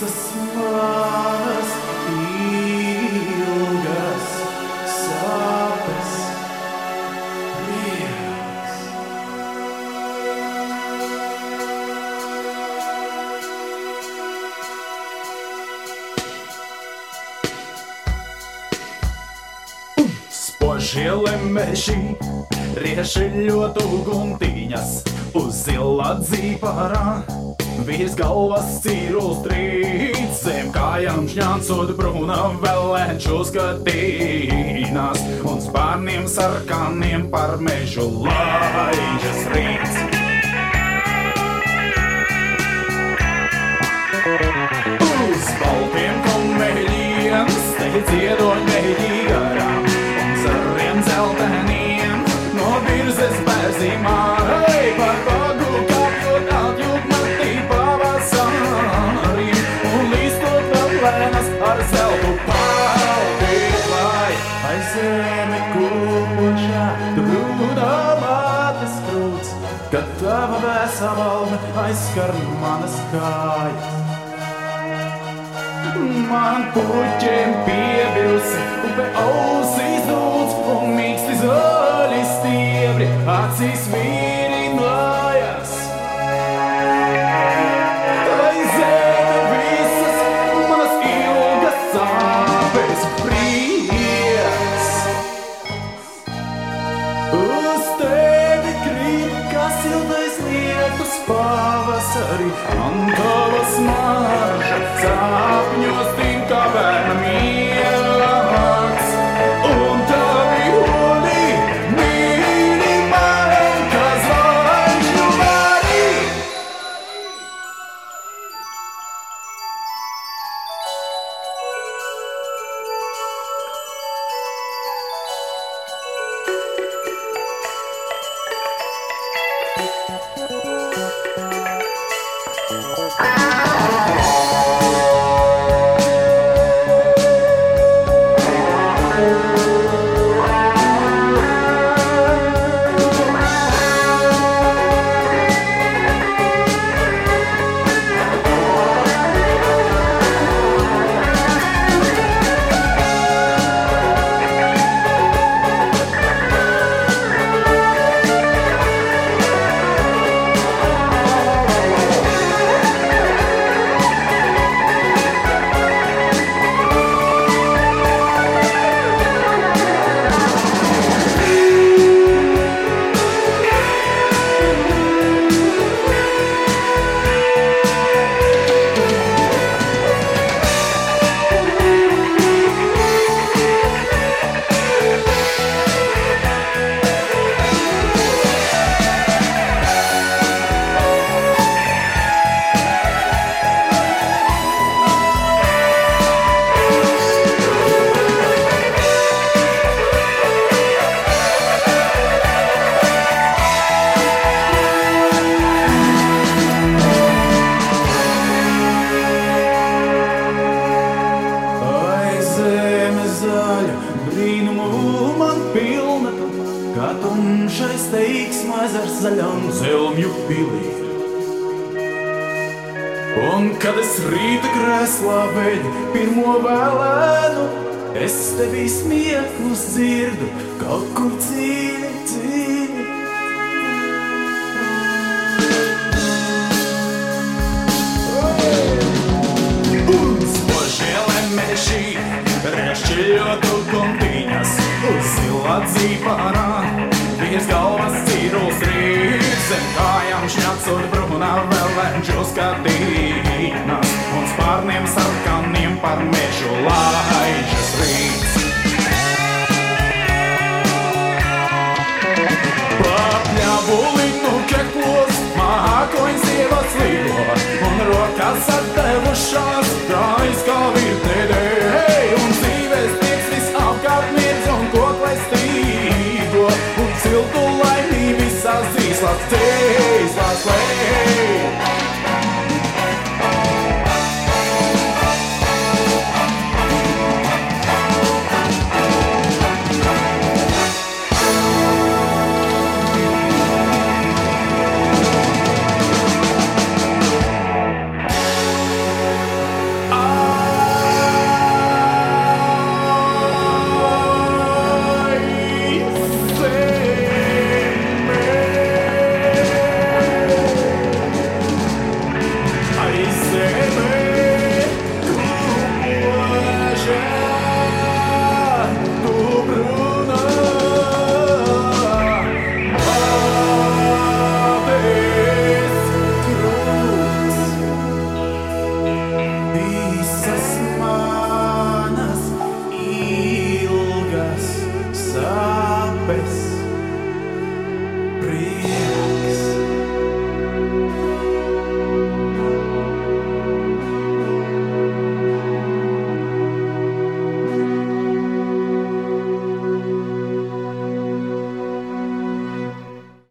visas manas ilgas sāpes prieks. Spožie lemeži riešļotu guntiņas uz zila dzīvā rāna. Virs galvas cīruls trīcēm, kājām šņācot brūna vēlēču skatīnās un spārniem sarkaniem par mežu laižas rīts. Uz baltiem komeļiem steidz iedoņ meļī garām un zariem dzelteniem no virzes bērzīm aiz zemi kūpošā tu grūdā mātes krūts, kad tava vēsā valme aizskar manas kājas. Man puķiem piebirusi, upe ausīs dūts un mīksti zaļi stiebri, acīs vīrinājas. Tai zeme visas manas ilgas sāpes prieks. Sapņos tik kā bērna miegs. Un tavi odi mīļi man, kā zvaigžņu varī. Ai, tumšais teiksmais ar zaļām zelmju pilī. Un kad es rīta krēslā veļu pirmo vēlēnu, es tevī smieklus dzirdu kaut kur dziļi, dziļi. Spožie meži, rešķiļot uguntiņas uz zila dzīparā. Virs galvas cīruls rīts, zem kājām šņacot brūnā vēl venču skatīnas. Un spārniem sarkaniem par mežu laižas rīts. Papļāvulinu keklos, mākoņas sievas līgo Un rokas atdevušās, kājas kā